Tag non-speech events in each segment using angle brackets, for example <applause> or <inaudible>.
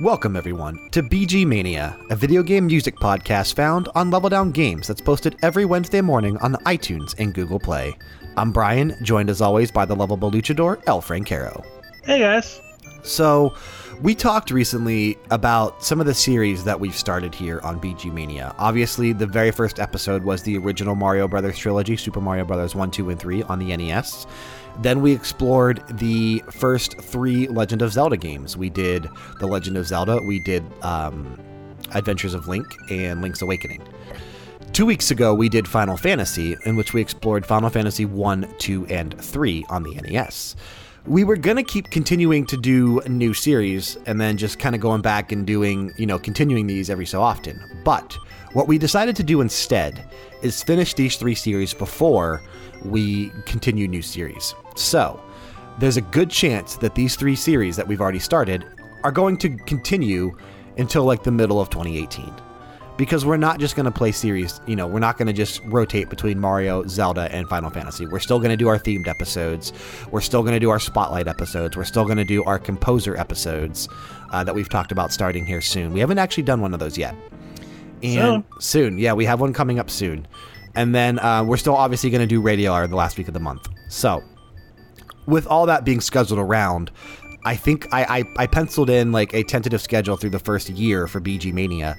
Welcome, everyone, to BG Mania, a video game music podcast found on Level Down Games that's posted every Wednesday morning on iTunes and Google Play. I'm Brian, joined as always by the lovable luchador, El Francaro. Hey guys. So, we talked recently about some of the series that we've started here on BG Mania. Obviously, the very first episode was the original Mario Brothers trilogy, Super Mario Brothers 1, 2, and 3 on the NES. Then we explored the first three Legend of Zelda games. We did The Legend of Zelda, we did um, Adventures of Link, and Link's Awakening. Two weeks ago, we did Final Fantasy, in which we explored Final Fantasy 1, 2, and 3 on the NES. We were going to keep continuing to do new series and then just kind of going back and doing, you know, continuing these every so often. But what we decided to do instead is finish these three series before we continue new series. So, there's a good chance that these three series that we've already started are going to continue until like the middle of 2018. Because we're not just going to play series, you know, we're not going to just rotate between Mario, Zelda, and Final Fantasy. We're still going to do our themed episodes. We're still going to do our spotlight episodes. We're still going to do our composer episodes uh, that we've talked about starting here soon. We haven't actually done one of those yet. And Soon. soon, yeah, we have one coming up soon. And then uh, we're still obviously going to do Radio Hour the last week of the month. So, with all that being scheduled around, I think I, I, I penciled in like a tentative schedule through the first year for BG Mania,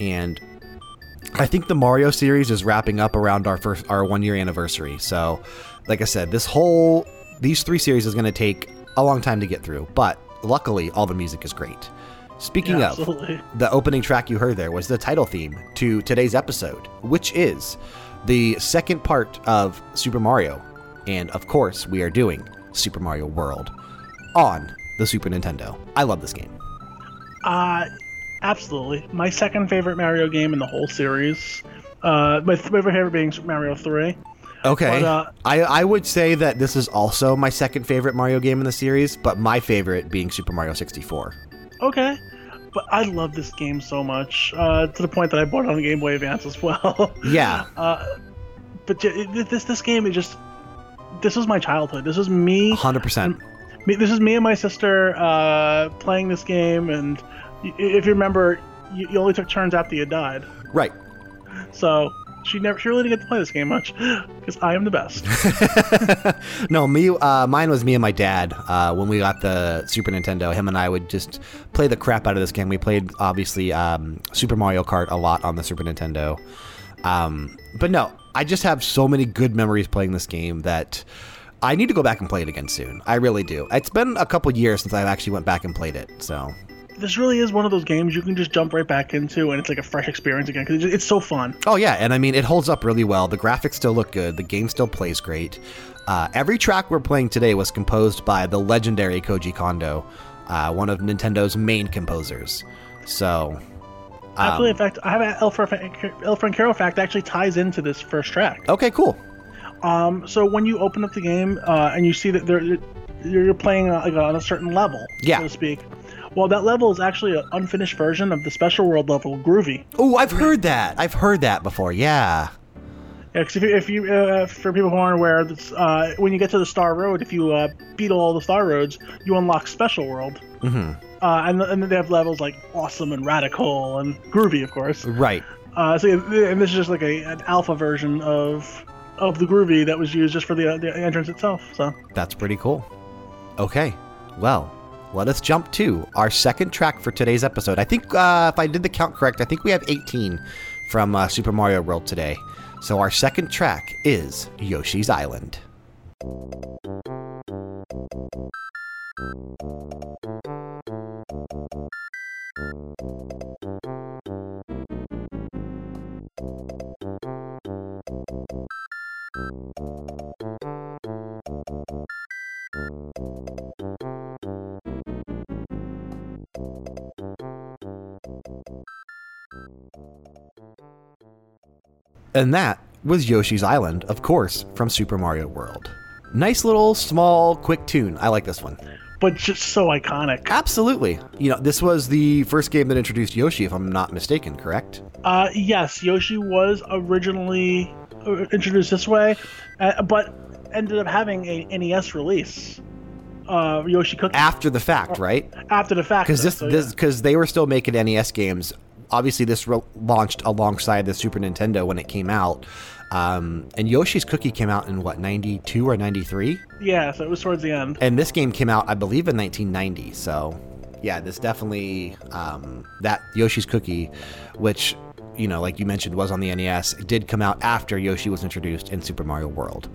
and I think the Mario series is wrapping up around our first our one year anniversary. So, like I said, this whole these three series is going to take a long time to get through, but luckily all the music is great. Speaking Yeah, of, the opening track you heard there was the title theme to today's episode, which is the second part of Super Mario. And of course, we are doing Super Mario World on the Super Nintendo. I love this game. Uh, absolutely. My second favorite Mario game in the whole series. Uh, my th- my favorite being Super Mario 3. Okay. But, uh, I, I would say that this is also my second favorite Mario game in the series, but my favorite being Super Mario 64. Okay. But I love this game so much, uh, to the point that I bought it on the Game Boy Advance as well. <laughs> Yeah. Uh, but this this game is just this was my childhood. This was me 100%. me, this is me and my sister uh, playing this game, and if you remember, you, you only took turns after you died. Right. So she never, she really didn't get to play this game much, because I am the best. <laughs> no, me. Uh, mine was me and my dad. Uh, when we got the Super Nintendo, him and I would just play the crap out of this game. We played obviously um, Super Mario Kart a lot on the Super Nintendo. Um, but no, I just have so many good memories playing this game that I need to go back and play it again soon. I really do. It's been a couple years since I've actually went back and played it. So this really is one of those games you can just jump right back into, and it's like a fresh experience again because it's so fun. Oh yeah, and I mean it holds up really well. The graphics still look good. The game still plays great. Uh, every track we're playing today was composed by the legendary Koji Kondo, uh, one of Nintendo's main composers. So, Actually, um, in fact, I have an El, Fran- El Francaro fact that actually ties into this first track. okay, cool. Um, so when you open up the game uh, and you see that there, you're playing uh, like on a certain level, Yeah. so to speak. Well, that level is actually an unfinished version of the special world level, Groovy. Oh, I've heard that. I've heard that before. Yeah. Yeah, 'cause if you, if you uh, for people who aren't aware, that's, uh, when you get to the Star Road, if you uh, beat all the Star Roads, you unlock Special World. Mm-hmm. Uh, and, and then they have levels like Awesome and Radical and Groovy, of course. Right. Uh, so and this is just like a, an alpha version of of the Groovy that was used just for the, the entrance itself. So That's pretty cool. Okay. Well, let us jump to our second track for today's episode. I think, uh, if I did the count correct, I think we have 18 from uh, Super Mario World today. So our second track is Yoshi's Island. And that was Yoshi's Island, of course, from Super Mario World. Nice little, small, quick tune. I like this one. but just so iconic. Absolutely. You know, this was the first game that introduced Yoshi, if I'm not mistaken, correct? Uh, yes, Yoshi was originally uh, introduced this way, uh, but ended up having a NES release uh, Yoshi Cookie After the fact, right? after the fact. Because this so, this yeah. because they were still making NES games. Obviously, this launched alongside the Super Nintendo when it came out. Um, and Yoshi's Cookie came out in what 92 or 93 yeah, so it was towards the end. and this game came out i believe in 1990 so yeah this definitely um, that yoshi's cookie which you know like you mentioned was on the nes did come out after yoshi was introduced in super mario world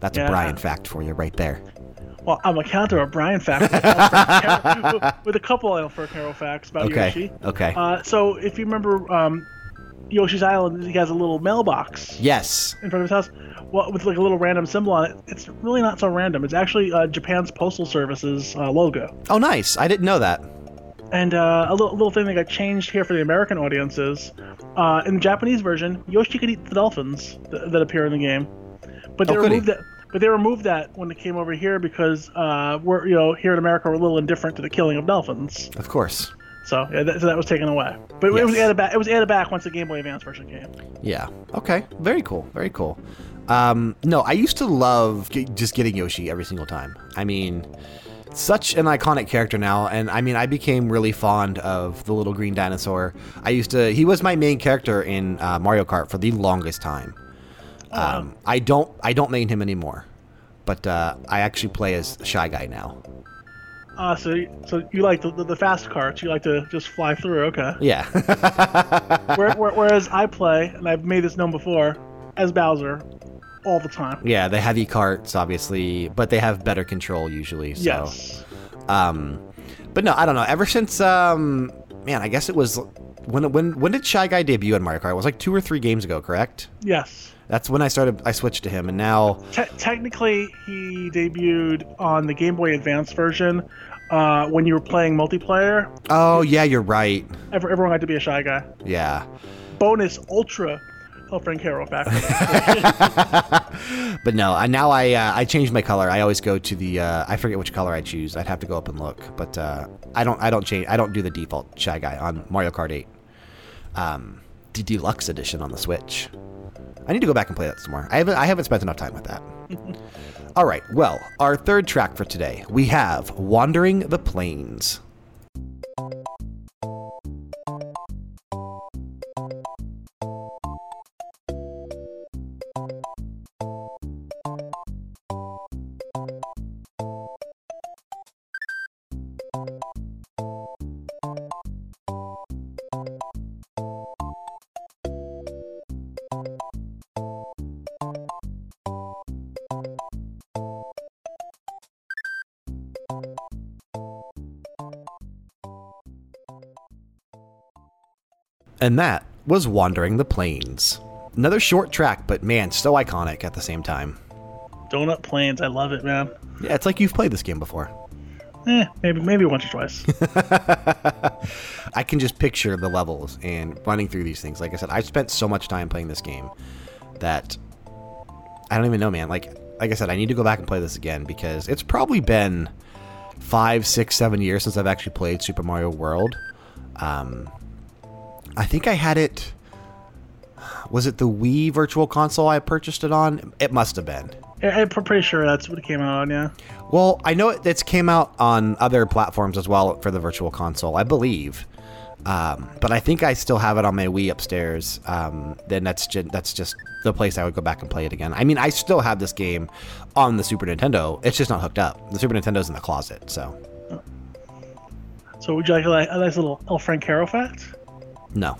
that's a brian fact for you right there Well, I'm a counter of Brian facts with, a couple of Francaro facts about okay Yoshi. okay Uh, so if you remember um, Yoshi's Island, he has a little mailbox yes in front of his house, well, with like a little random symbol on it. It's really not so random. It's actually uh, Japan's Postal Service's uh, logo. oh nice i didn't know that And uh, a little, little thing that got changed here for the American audiences, uh, in the Japanese version, Yoshi could eat the dolphins that, that appear in the game, but they Oh, removed that. But they removed that when it came over here because uh, we're you know here in America we're a little indifferent to the killing of dolphins. of course So yeah, that, so that was taken away. But it was Yes. added back. It was added back once the Game Boy Advance version came. Yeah. Okay. Very cool. Very cool. Um, no, I used to love g- just getting Yoshi every single time. I mean, such an iconic character now, and I mean, I became really fond of the little green dinosaur. I used to. He was my main character in uh, Mario Kart for the longest time. Um, I don't. I don't main him anymore, but uh, I actually play as Shy Guy now. Uh, so so you like the, the, the fast carts? You like to just fly through? Okay. Yeah. <laughs> Where, where, whereas I play, and I've made this known before, as Bowser, all the time. yeah. The heavy carts, obviously, but they have better control usually. So. Yes. Um, but no, I don't know. Ever since, um, man, I guess it was when when when did Shy Guy debut in Mario Kart? It was like two or three games ago, correct? Yes. That's when I started. I switched to him, and now Te- technically, he debuted on the Game Boy Advance version uh, when you were playing multiplayer. oh yeah, you're right. Ever, everyone had to be a shy guy. Yeah, Bonus Ultra. Oh, Francaro fact. but no, I, now I uh, I changed my color. I always go to the uh, I forget which color I choose. I'd have to go up and look, but uh, I don't I don't change. I don't do the default Shy Guy on Mario Kart 8. Um, the deluxe edition on the Switch. I need to go back and play that some more. I haven't I haven't spent enough time with that. <laughs> All right. Well, our third track for today, we have "Wandering the Plains." And that was Wandering the Plains. Another short track, but man, so iconic at the same time. Donut Plains. I love it, man. Yeah, it's like you've played this game before. Eh, maybe maybe once or twice. <laughs> I can just picture the levels and running through these things. Like I said, I've spent so much time playing this game that I don't even know, man. Like like I said, I need to go back and play this again because it's probably been five, six, seven years since I've actually played Super Mario World. Um, I think I had it. Was it the Wii Virtual Console I purchased it on? It must have been. I, I'm pretty sure that's what it came out on. Yeah. Well, I know it, it's came out on other platforms as well for the Virtual Console, I believe. Um, but I think I still have it on my Wii upstairs. Um, then that's ju- that's just the place I would go back and play it again. I mean, I still have this game on the Super Nintendo. It's just not hooked up. The Super Nintendo's in the closet, so So would you like a, nice little El Francaro fact? No,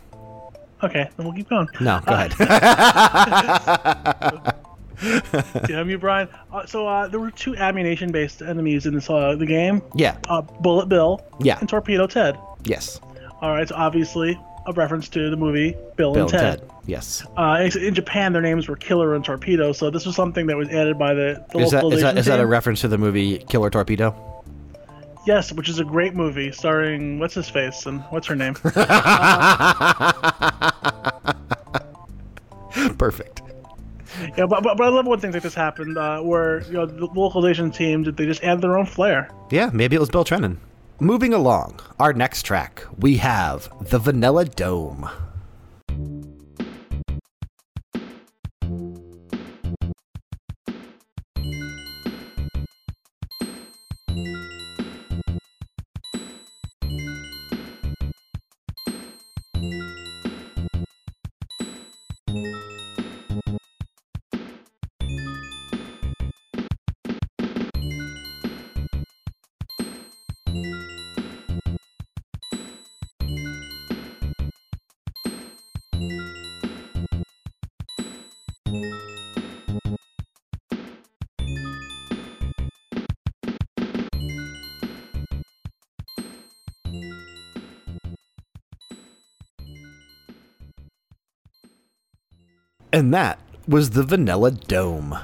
Okay, then we'll keep going. no, go ahead. <laughs> Damn you, Brian. Uh, so uh, there were two ammunition-based enemies in this uh, the game. yeah, Uh, Bullet Bill. Yeah. And Torpedo Ted. yes, All right, so obviously a reference to the movie Bill, Bill and Ted. Yes, Uh, in- Japan, their names were Killer and Torpedo, so this was something that was added by the, the is that is that is that a reference to the movie Killer Torpedo? Yes, which is a great movie starring what's his face and what's her name. <laughs> Perfect. yeah, but, but, but I love when things like this happen, uh, where you know the localization team did they just add their own flair. Yeah, maybe it was Bill Trennan. Moving along, our next track, we have The Vanilla Dome. And that was the Vanilla Dome.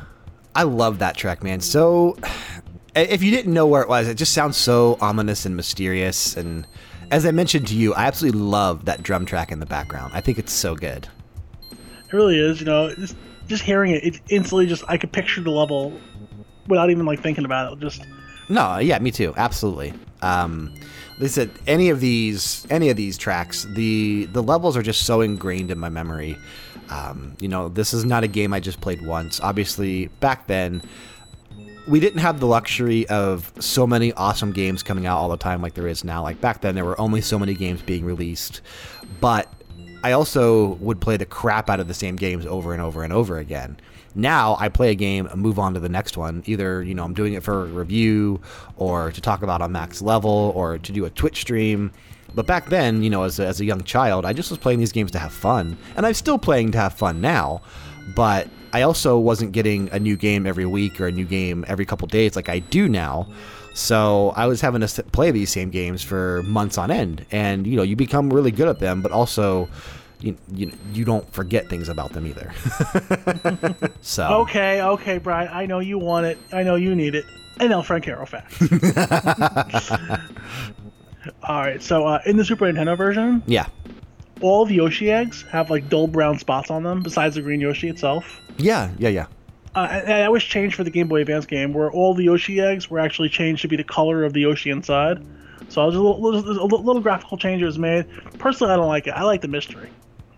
I love that track, man. So, <sighs> if you didn't know where it was, it just sounds so ominous and mysterious. And as I mentioned to you, I absolutely love that drum track in the background. I think it's so good. It really is. You know, just just hearing it, it instantly just I could picture the level without even like thinking about it. Just no, yeah, me too. Absolutely. Um, they said any of these any of these tracks, the the levels are just so ingrained in my memory. Um, you know, this is not a game I just played once. Obviously, back then, we didn't have the luxury of so many awesome games coming out all the time like there is now. Like back then, there were only so many games being released. But I also would play the crap out of the same games over and over and over again. Now I play a game move on to the next one. Either, you know, I'm doing it for review or to talk about on max level or to do a Twitch stream. But back then, you know, as a, as a young child, I just was playing these games to have fun. And I'm still playing to have fun now. But I also wasn't getting a new game every week or a new game every couple days like I do now. So I was having to play these same games for months on end. And, you know, you become really good at them, but also you, you, you don't forget things about them either. <laughs> so okay, okay, Brian. I know you want it. I know you need it. And El Francaro fact. <laughs> All right, so uh, in the Super Nintendo version, yeah, all the Yoshi eggs have like dull brown spots on them, besides the green Yoshi itself. Yeah, yeah, yeah. Uh, and that was changed for the Game Boy Advance game, where all the Yoshi eggs were actually changed to be the color of the Yoshi inside. So I was a little, little, little graphical change was made. Personally, I don't like it. I like the mystery.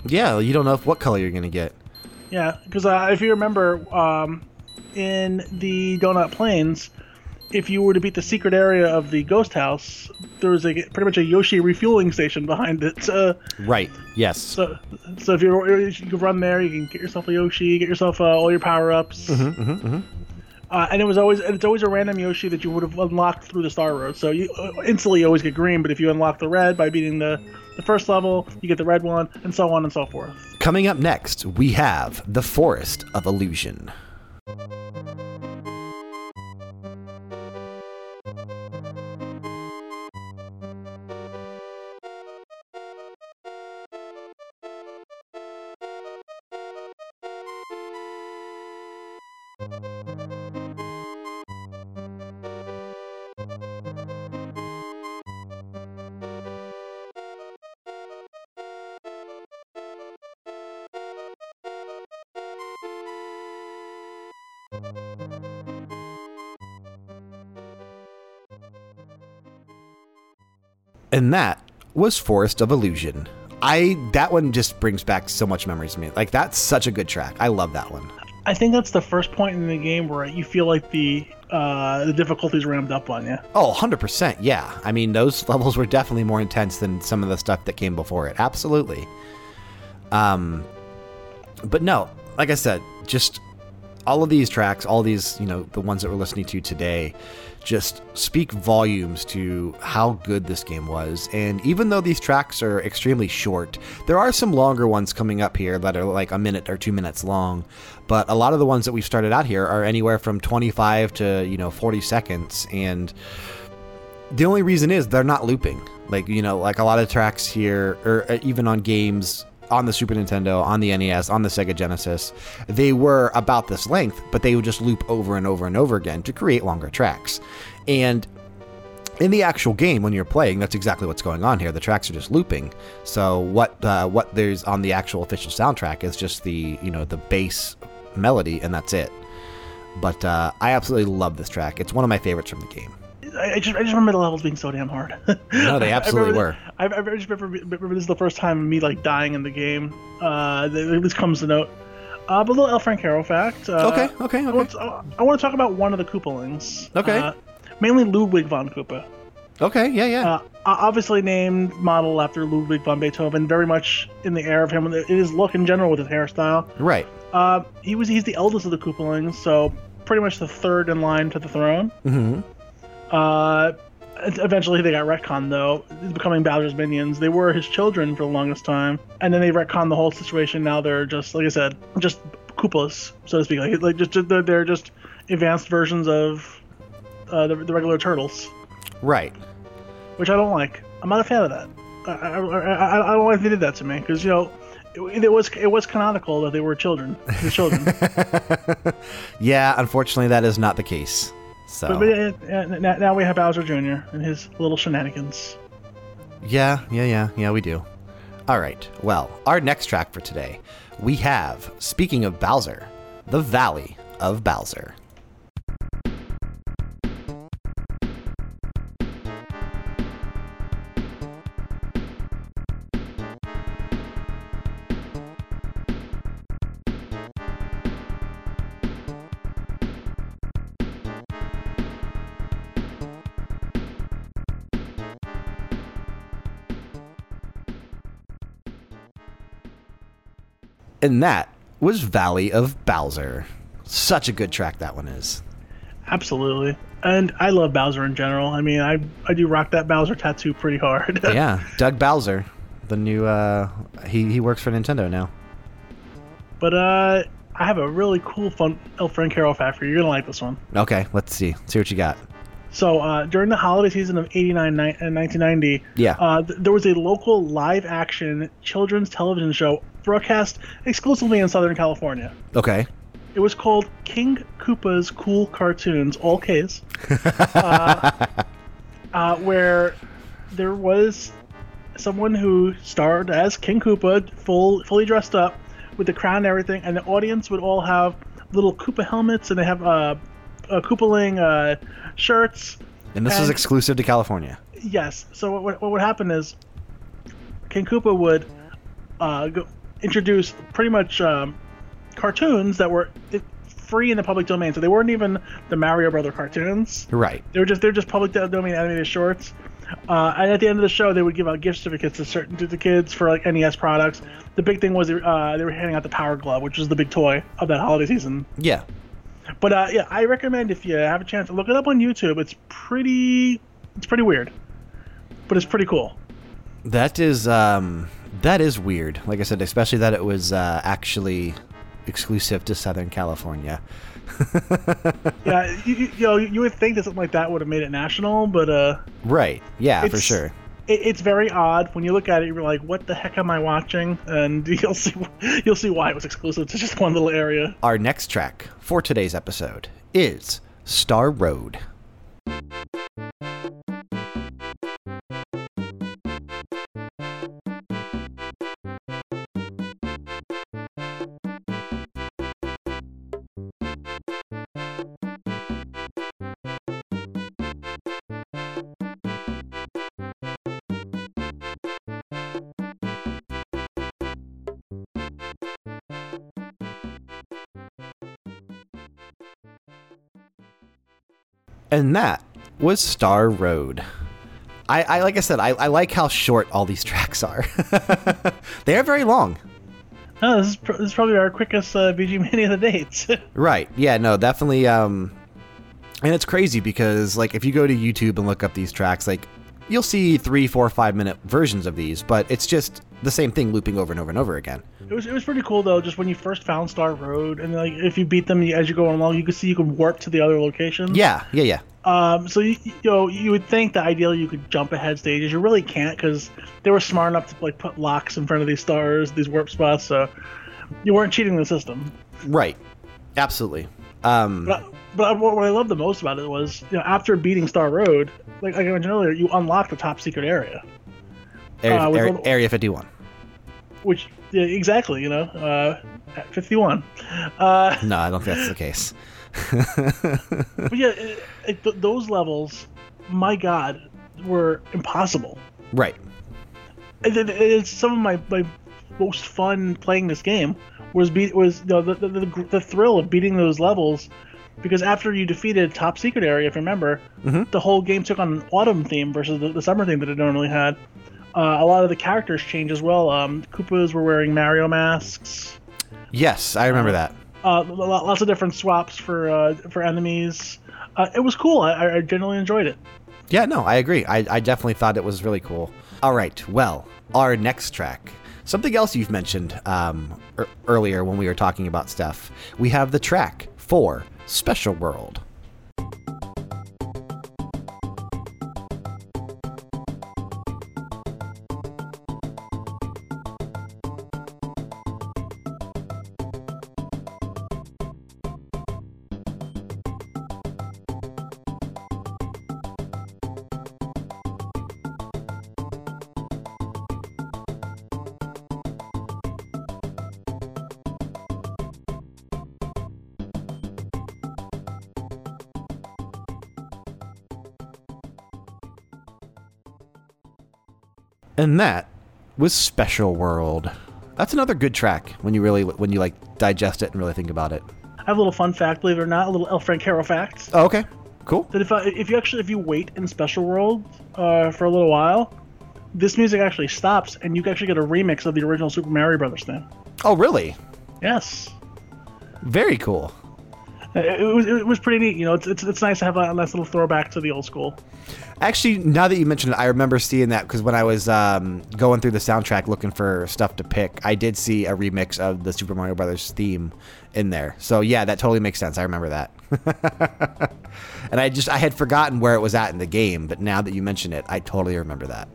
Yeah, you don't know what color you're gonna get. Yeah, because uh, if you remember, um, in the Donut Plains, if you were to beat the secret area of the ghost house, there was a pretty much a Yoshi refueling station behind it. <laughs> Uh, right. Yes. So, so if you're, you can run there, you can get yourself a Yoshi, get yourself uh, all your power ups. Mm-hmm, mm-hmm, mm-hmm. Uh, and it was always it's always a random Yoshi that you would have unlocked through the Star Road. So you uh, instantly always get green, but if you unlock the red by beating the the first level, you get the red one, and so on and so forth. Coming up next, we have the Forest of Illusion. And that was Forest of Illusion. I that one just brings back so much memories to me. Like that's such a good track. I love that one. I think that's the first point in the game where you feel like the uh, the difficulties ramped up on you. Oh, 100%. Yeah. I mean, those <laughs> levels were definitely more intense than some of the stuff that came before it. Absolutely. Um but no, like I said, just all of these tracks, all these, you know, the ones that we're listening to today, just speak volumes to how good this game was. And even though these tracks are extremely short, there are some longer ones coming up here that are like a minute or two minutes long. But a lot of the ones that we've started out here are anywhere from 25 to, you know, 40 seconds. And the only reason is they're not looping. Like, you know, like a lot of tracks here, or uh, even on games on the Super Nintendo, on the NES, on the Sega Genesis, they were about this length, but they would just loop over and over and over again to create longer tracks. And in the actual game, when you're playing, that's exactly what's going on here. The tracks are just looping. So what uh, what there's on the actual official soundtrack is just the you know the bass melody, and that's it. But uh, I absolutely love this track. It's one of my favorites from the game. I just, I just remember the levels being so damn hard. <laughs> no, they absolutely I were. I, I just remember, remember, this is the first time me like dying in the game. Uh, this comes to note. Uh, but a little El Francaro fact. Uh, okay, okay, okay. I want, to, I want, to, talk about one of the Koopalings. Okay. Uh, mainly Ludwig von Koopa. Okay, yeah, yeah. Uh, obviously named model after Ludwig von Beethoven, very much in the air of him, his look in general with his hairstyle. right. Uh, he was he's the eldest of the Koopalings, so pretty much the third in line to the throne. hmm Uh, eventually they got retconned though, becoming Bowser's minions. They were his children for the longest time, and then they retconned the whole situation. Now they're just like I said, just Koopas, so to speak. Like, like just they're, they're just advanced versions of uh, the, the regular turtles, Right. which I don't like. I'm not a fan of that. I, I, I, I don't like they did that to me because you know. It, it was it was canonical that they were children, the children. <laughs> Yeah, unfortunately, that is not the case. So, but, but uh, now, now we have Bowser Jr. and his little shenanigans. yeah, yeah, yeah, yeah, we do. All right. Well, our next track for today, we have, speaking of Bowser, the Valley of Bowser. And that was Valley of Bowser. Such a good track that one is. Absolutely. And I love Bowser in general. I mean, I I do rock that Bowser tattoo pretty hard. <laughs> Yeah, Doug Bowser, the new uh he he works for Nintendo now. but uh, I have a really cool, fun El Francaro fact for you. You're gonna like this one. Okay, let's see. See what you got. So uh, during the holiday season of '89 ni- and 1990, Yeah. uh, th- there was a local live-action children's television show broadcast exclusively in Southern California. Okay. It was called King Koopa's Cool Cartoons, all K's, <laughs> uh, uh, where there was someone who starred as King Koopa, full, fully dressed up with the crown and everything, and the audience would all have little Koopa helmets, and they have uh, uh, Koopaling uh, shirts. And this was exclusive to California. Yes. So what, what would happen is King Koopa would uh, go, introduce pretty much um, cartoons that were free in the public domain. So they weren't even the Mario Brother cartoons. Right. They were just they're just public domain animated shorts. Uh, and at the end of the show, they would give out gift certificates to certain to the kids for like NES products. The big thing was uh, they were handing out the Power Glove, which was the big toy of that holiday season. Yeah. But uh, yeah, I recommend if you have a chance to look it up on YouTube. It's pretty, it's pretty weird, but it's pretty cool. That is um that is weird. Like I said, especially that it was uh, actually exclusive to Southern California. <laughs> Yeah, you, you, you know, you would think that something like that would have made it national, but uh, Right. Yeah, for sure. It, it's very odd when you look at it. You're like, "What the heck am I watching?" And <laughs> you'll see, you'll see why it was exclusive to just one little area. Our next track for today's episode is Star Road. And that was Star Road. I, I like I said, I, I like how short all these <laughs> tracks are. <laughs> they are very long. Oh, this is, pr- this is probably our quickest uh, BG Mania of the dates. <laughs> Right. Yeah, no, definitely um and it's crazy because like if you go to YouTube and look up these tracks, like you'll see three, four, five minute versions of these, but it's just the same thing looping over and over and over again. It was it was pretty cool though. Just when you first found Star Road, and like if you beat them as you go along, you could see you could warp to the other locations. Yeah, yeah, yeah. Um. So you, you know you would think that ideally you could jump ahead stages. You really can't because they were smart enough to like put locks in front of these stars, these warp spots. So you weren't cheating the system. Right. Absolutely. Um But but what what I loved the most about it was you know after beating Star Road, like, like I mentioned earlier, you unlock the top secret area, Area, uh, Area- Area 51. which yeah, exactly you know uh, at 51. Uh, No, I don't think that's the case. <laughs> but yeah, it, it, th- those levels, my God, were impossible. right. It, it- it's some of my, my most fun playing this game was beat was you know, the, the, the, the thrill of beating those levels because after you defeated Top Secret Area, if you remember, Mhm. the whole game took on an autumn theme versus the, the summer theme that it normally had. Uh, a lot of the characters change as well. Um, Koopas were wearing Mario masks. Yes, I remember that. Uh, lots of different swaps for uh, for enemies. Uh, it was cool. I, I generally enjoyed it. Yeah, no, I agree. I, I definitely thought it was really cool. All right, well, our next track. Something else you've mentioned um, er- earlier when we were talking about stuff. We have the track for Special World. And that was Special World. That's another good track when you really when you like digest it and really think about it. I have a little fun fact, believe it or not, a little El Francaro fact. Oh, okay. Cool. That if I, if you actually if you wait in Special World uh, for a little while, this music actually stops, and you can actually get a remix of the original Super Mario Brothers theme. Oh, really? Yes, Very cool. It, was it was pretty neat. You know, it's, it's it's nice to have a nice little throwback to the old school. Actually, now that you mention it, I remember seeing that because when I was um, going through the soundtrack looking for stuff to pick, I did see a remix of the Super Mario Brothers theme in there. So yeah, that totally makes sense. I remember that. <laughs> and I just I had forgotten where it was at in the game, but now that you mention it, I totally remember that.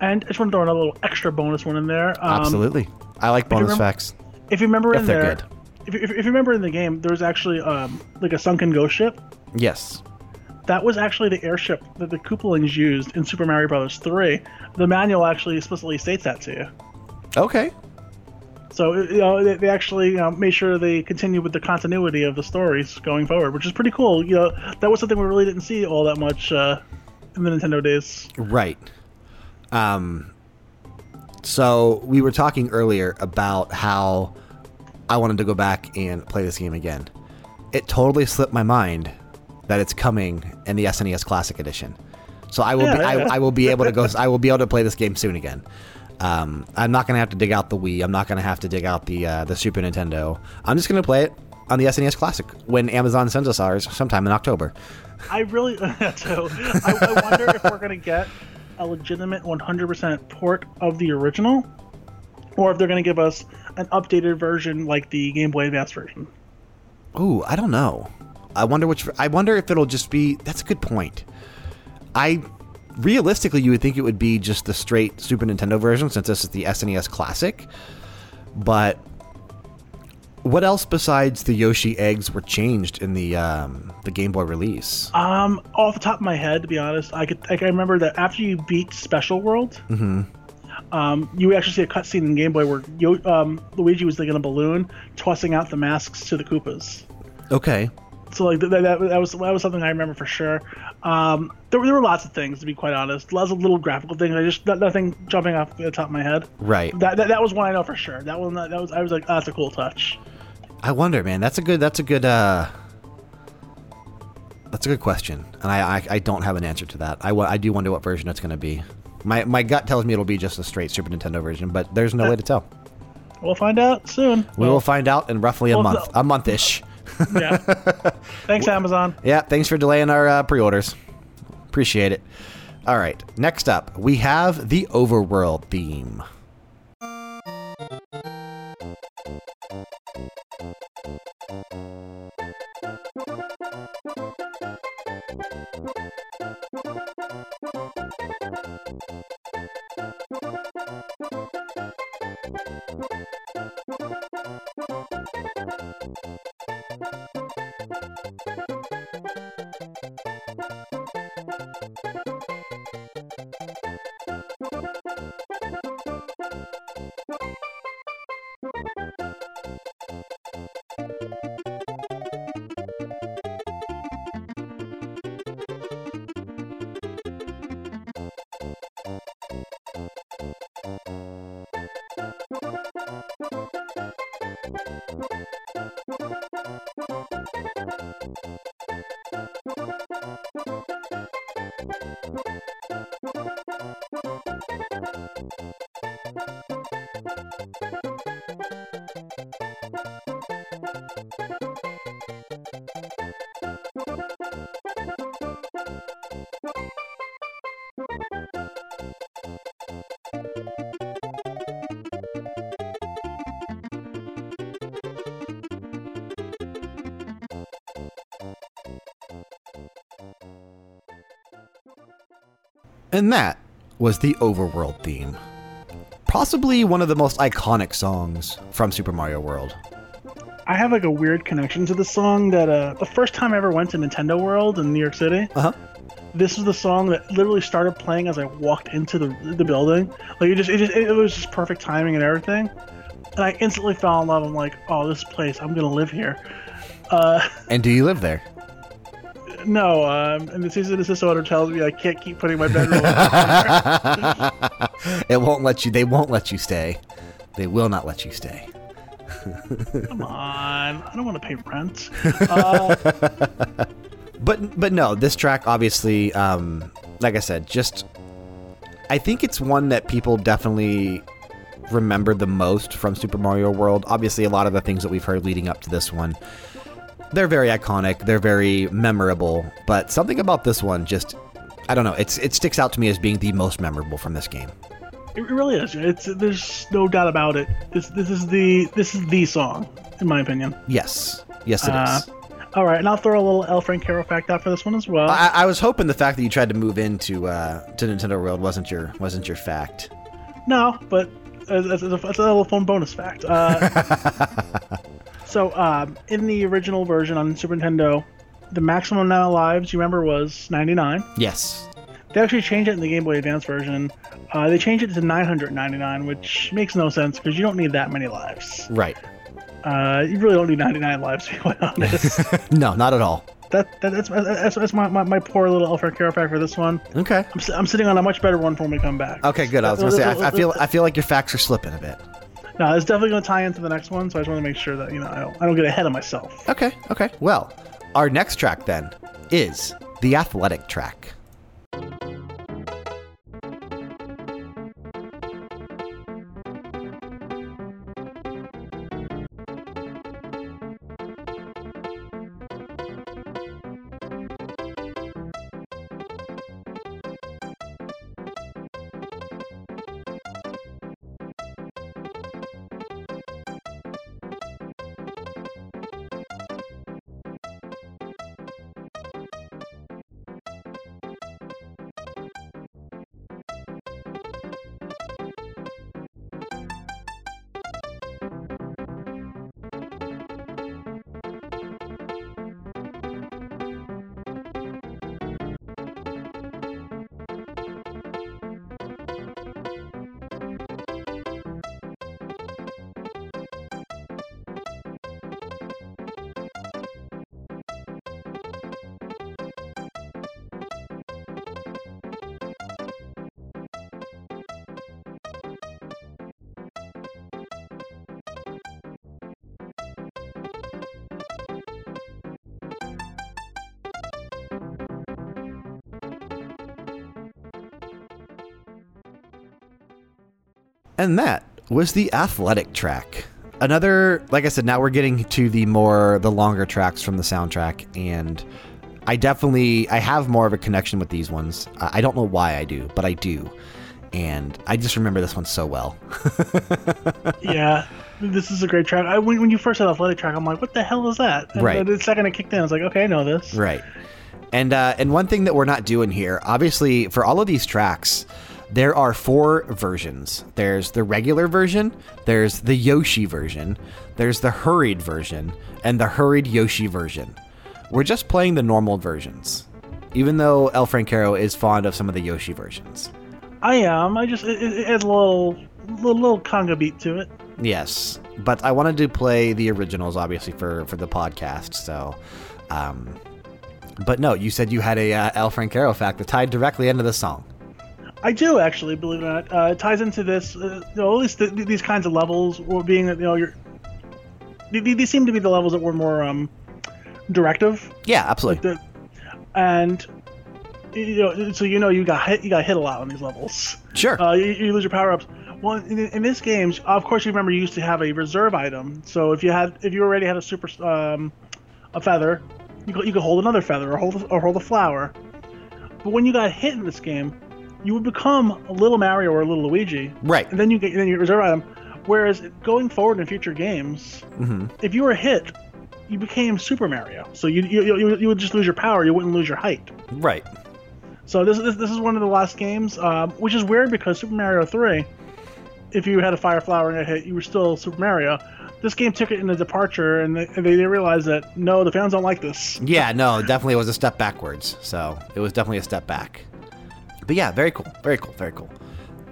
And I just want to throw another little extra bonus one in there. Um, Absolutely. I like bonus remember- facts. If you remember If in there, good. If, if, if you remember in the game, there was actually um, like a sunken ghost ship. Yes. That was actually the airship that the Koopalings used in Super Mario Bros. 3. The manual actually explicitly states that to you. Okay. So you know, they, they actually you know, made sure they continue with the continuity of the stories going forward, which is pretty cool. You know, that was something we really didn't see all that much uh, in the Nintendo days. Right. Um, so we were talking earlier about how I wanted to go back and play this game again. It totally slipped my mind that it's coming in the SNES Classic Edition. So I will Yeah, be I. I will be able to go <laughs> I will be able to play this game soon again. Um, I'm not gonna have to dig out the Wii. I'm not gonna have to dig out the uh, the Super Nintendo. I'm just gonna play it on the SNES Classic when Amazon sends us ours sometime in October. I really, <laughs> so I, I wonder if we're gonna get a legitimate 100% port of the original, or if they're gonna give us an updated version like the Game Boy Advance version. Ooh, I don't know. I wonder which. I wonder if it'll just be. That's a good point. I realistically, you would think it would be just the straight Super Nintendo version since this is the SNES Classic. But what else besides the Yoshi eggs were changed in the um, the Game Boy release? Um, off the top of my head, to be honest, I could I can remember that after you beat Special World, um, you actually see a cutscene in Game Boy where Yo, um, Luigi was like in a balloon tossing out the masks to the Koopas. Okay. So like that, that, that was that was something I remember for sure. Um, there, were- there were lots of things to be quite honest, lots of little graphical things. I just nothing jumping off the top of my head. Right. That, that, that was one I know for sure. That one that was I was like oh, that's a cool touch. I wonder, man. That's a good. That's a good. uh That's a good question, and I I, I don't have an answer to that. I, I do wonder what version it's going to be. My my gut tells me it'll be just a straight Super Nintendo version, but there's no way to tell. We'll find out soon. We will find out in roughly a Well, month, a month ish. <laughs> yeah. Thanks, Amazon. Yeah, thanks for delaying our uh, pre orders. Appreciate it. All right, next up, we have the overworld theme. And that was the Overworld theme. Possibly one of the most iconic songs from Super Mario World. I have like a weird connection to the song that uh, the first time I ever went to Nintendo World in New York City, Uh huh. this was the song that literally started playing as I walked into the the building. Like it just it just it was just perfect timing and everything. And I instantly fell in love. I'm like, oh, this place, I'm gonna live here. Uh, <laughs> And do you live there? No, um, and the cease and desist order tells me I can't keep putting my bedroom. <laughs> it won't let you. They won't let you stay. They will not let you stay. Come on, I don't want to pay rent. <laughs> Uh, But but no, this track obviously, um, like I said, just I think it's one that people definitely remember the most from Super Mario World. Obviously, a lot of the things that we've heard leading up to this one, they're very iconic, they're very memorable. But something about this one just, I don't know, it's it sticks out to me as being the most memorable from this game. it really is. It's there's no doubt about it. This this is the this is the song, in my opinion. Yes, yes, it is. Uh, All right, and I'll throw a little El Francaro fact out for this one as well. I, I was hoping the fact that you tried to move into uh, to Nintendo World wasn't your wasn't your fact. No, but it's, it's, a, it's a little fun bonus fact. Uh, <laughs> so, um, in the original version on Super Nintendo, the maximum amount of lives you remember was 99. Yes. They actually changed it in the Game Boy Advance version. Uh, they changed it to 999, which makes no sense because you don't need that many lives. Right. Uh, you really don't need 99 lives, <laughs> to be quite honest. <laughs> No, not at all. that, that, that's that's, that's my, my, my poor little Caro fact for this one. Okay. I'm, I'm sitting on a much better one for when we come back. Okay, good. I was gonna say I, I feel I feel like your facts are slipping a bit. No, it's definitely going to tie into the next one, so I just want to make sure that you know I don't, I don't get ahead of myself. Okay, okay. Well, our next track then is the athletic track. And that was the athletic track. Another, like I said, now we're getting to the more the longer tracks from the soundtrack, and I definitely I have more of a connection with these ones. I don't know why I do, but I do, and I just remember this one so well. <laughs> yeah, this is a great track. I, when, when you first said athletic track, I'm like, what the hell is that? And Right. the second it kicked in, I was like, okay, I know this. Right. And uh, and one thing that we're not doing here, obviously, for all of these tracks, there are four versions. There's the regular version, there's the Yoshi version, there's the hurried version, and the hurried Yoshi version. We're just playing the normal versions, even though El Francaro is fond of some of the Yoshi versions. I am. I just it, it a little, little little conga beat to it. Yes, but I wanted to play the originals, obviously, for for the podcast. So, um, but no, you said you had a uh, El Francaro fact that tied directly into the song. I do actually, believe it or not. Uh, it ties into this. Uh, you know, at least th- th- these kinds of levels, or being that you know you're. th- th- These seem to be the levels that were more um, directive, Yeah, like absolutely. the, and you know, so you know you got hit, you got hit a lot on these levels. Sure. Uh, you, you lose your power ups. Well, in, in this game, of course, you remember you used to have a reserve item. So if you had, if you already had a super, um, a feather, you could, you could hold another feather or hold or hold a flower. But when you got hit in this game, you would become a little Mario or a little Luigi, right. and then you get then your reserve item. Whereas going forward in future games, hmm if you were hit, you became Super Mario. So you you, you, you would just lose your power. You wouldn't lose your height. Right. So this this, this is one of the last games, um, which is weird because Super Mario 3, if you had a fire flower and it hit, you were still Super Mario. This game took it in a departure, and they, they, they realized that no, the fans don't like this. Yeah, no, definitely was a step backwards. So it was definitely a step back. But yeah, very cool, very cool, very cool.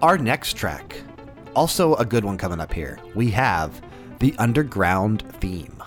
Our next track, also a good one coming up here. We have the underground theme.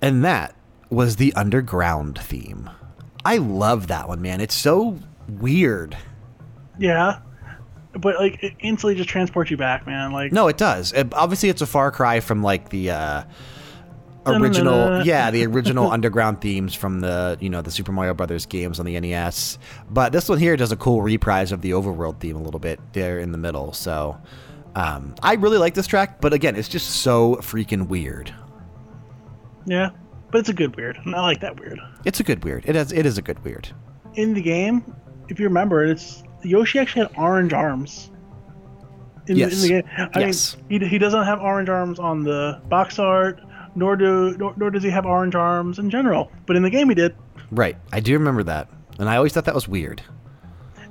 And that was the underground theme. I love that one, man. It's so weird. Yeah, but like it instantly just transports you back, man. Like No, it does. It- obviously, it's a far cry from like the uh, original, yeah, the <laughs> original underground themes from the you know the Super Mario Brothers games on the NES. But this one here does a cool reprise of the overworld theme a little bit there in the middle. So um, I really like this track, but again, it's just so freaking weird. Yeah, but it's a good weird. and I like that weird. It's a good weird. It is. It is a good weird. In the game, if you remember, it's Yoshi actually had orange arms. In, Yes. the, in the game, I Yes. mean, he, he doesn't have orange arms on the box art, nor do nor, nor does he have orange arms in general. But in the game, he did. Right. I do remember that, and I always thought that was weird.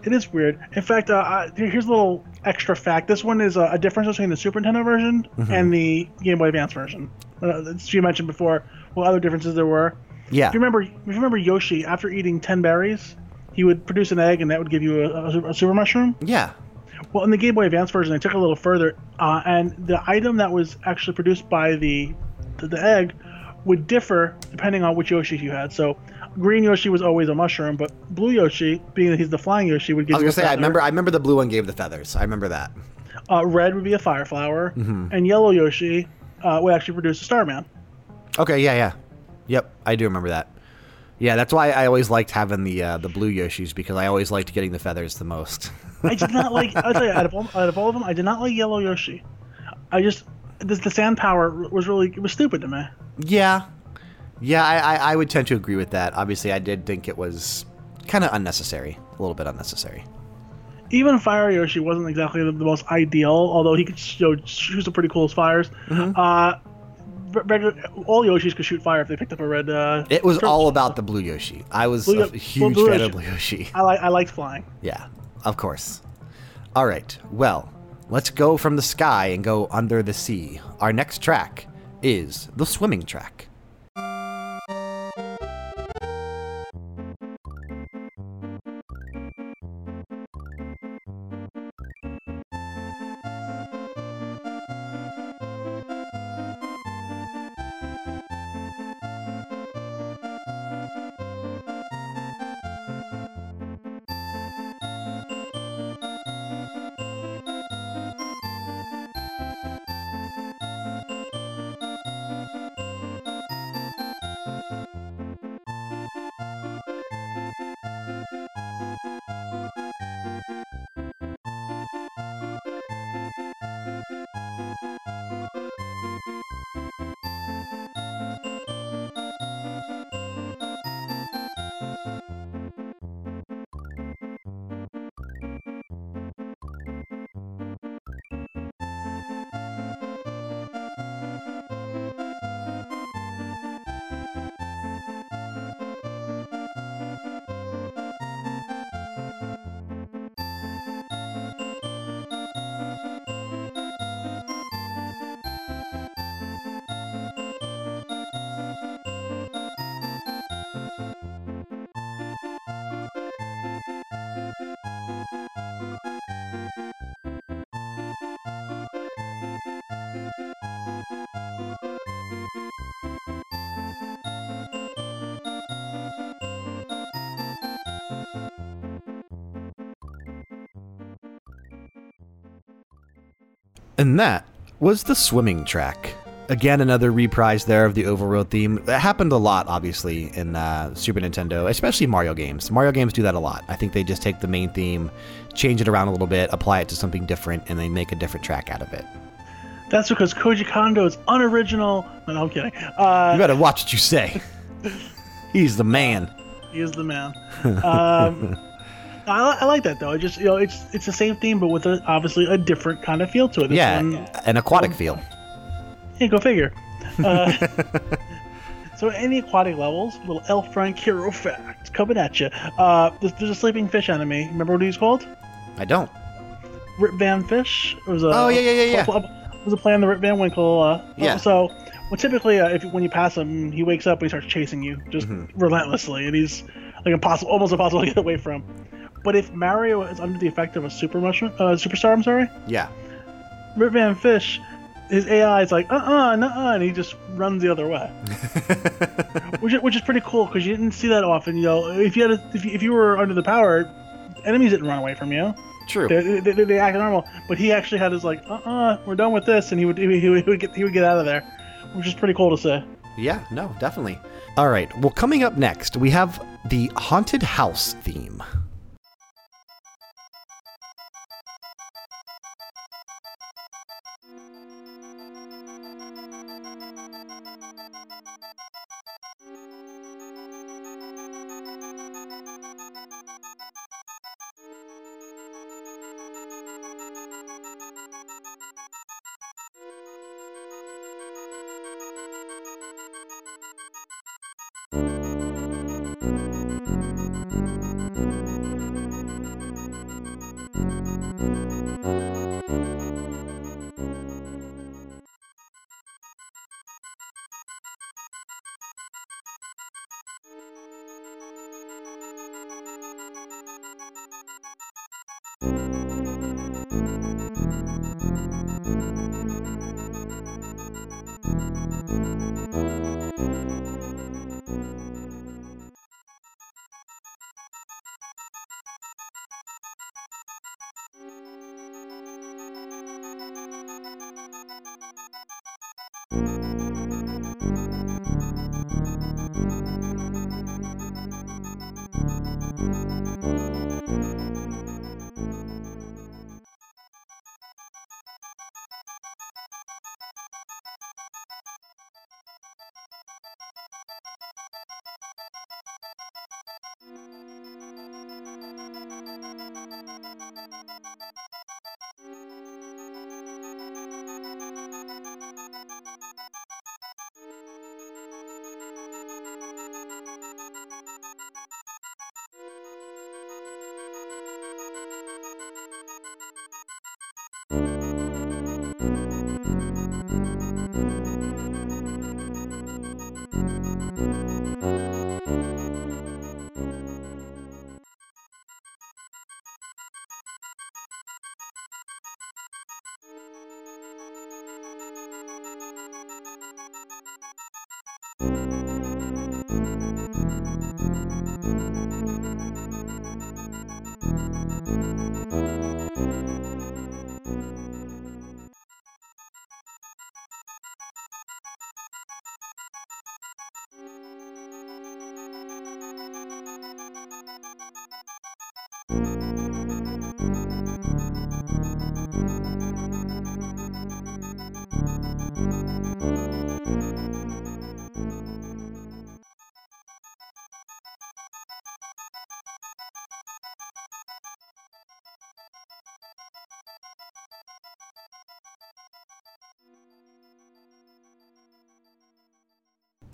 It is weird. In fact, uh, I, here's a little extra fact. This one is a, a difference between the Super Nintendo version Mm-hmm. and the Game Boy Advance version. Uh, as you mentioned before, what other differences there were. Yeah. If you remember, if you remember Yoshi, after eating ten berries, he would produce an egg, and that would give you a, a, a super mushroom. Yeah. Well, in the Game Boy Advance version, they took a little further, uh, and the item that was actually produced by the, the the egg would differ depending on which Yoshi you had. So, green Yoshi was always a mushroom, but blue Yoshi, being that he's the flying Yoshi, would give I was gonna say I remember. I remember the blue one gave the feathers. I remember that. Uh, red would be a fire flower, Mm-hmm. and yellow Yoshi uh, would actually produce a Starman. Okay. Yeah. Yeah. Yep. I do remember that. Yeah, that's why I always liked having the uh, the blue Yoshis because I always liked getting the feathers the most. I did not like. <laughs> I'll tell you, out of, all, out of all of them, I did not like yellow Yoshi. I just the, the sand power was really it was stupid to me. yeah, yeah, I, I, I would tend to agree with that. Obviously, I did think it was kind of unnecessary, a little bit unnecessary. Even Fire Yoshi wasn't exactly the, the most ideal, although he could you know, shoot some pretty cool fires. Mm-hmm. Uh, re- regular, all Yoshis could shoot fire if they picked up a red. Uh, It was turtle all about the blue Yoshi. I was Blue a huge fan Yoshi. of blue Yoshi. I like I liked flying. Yeah, of course. All right, well, let's go from the sky and go under the sea. Our next track is the swimming track. And that was the swimming track. Again, another reprise there of the overworld theme. That happened a lot, obviously, in uh, Super Nintendo, especially Mario games. Mario games do that a lot. I think they just take the main theme, change it around a little bit, apply it to something different, and they make a different track out of it. That's because Koji Kondo is unoriginal. No, I'm kidding. Uh, You better watch what you say. <laughs> He's the man. He is the man. Um, <laughs> I, I like that though. It just you know it's it's the same theme, but with a, obviously a different kind of feel to it. This Yeah, one- an aquatic feel. yeah, go figure. <laughs> Uh, so any aquatic levels, little El Francaro fact coming at you. Uh, there's, there's a sleeping fish enemy. Remember what he's called? I don't. Rip Van Fish. It was a Oh, yeah, yeah, yeah, yeah. It was a play on the Rip Van Winkle. Uh, Yeah. So, well, typically, uh, if when you pass him, he wakes up and he starts chasing you just Mm-hmm. relentlessly, and he's like impossible, almost impossible to get away from. But if Mario is under the effect of a super mushroom, uh, superstar, I'm sorry, Yeah. Rip Van Fish, his AI is like, uh uh, nuh uh, and he just runs the other way. <laughs> which, is, which is pretty cool because you didn't see that often. You know, if you had a, if, you, if you were under the power, enemies didn't run away from you. True. They, they, they, normal, but he actually had his like, uh uh, we're done with this, and he would he would, he would get he would get out of there, which is pretty cool to see. Yeah, no, definitely. All right. Well, coming up next, we have the haunted house theme.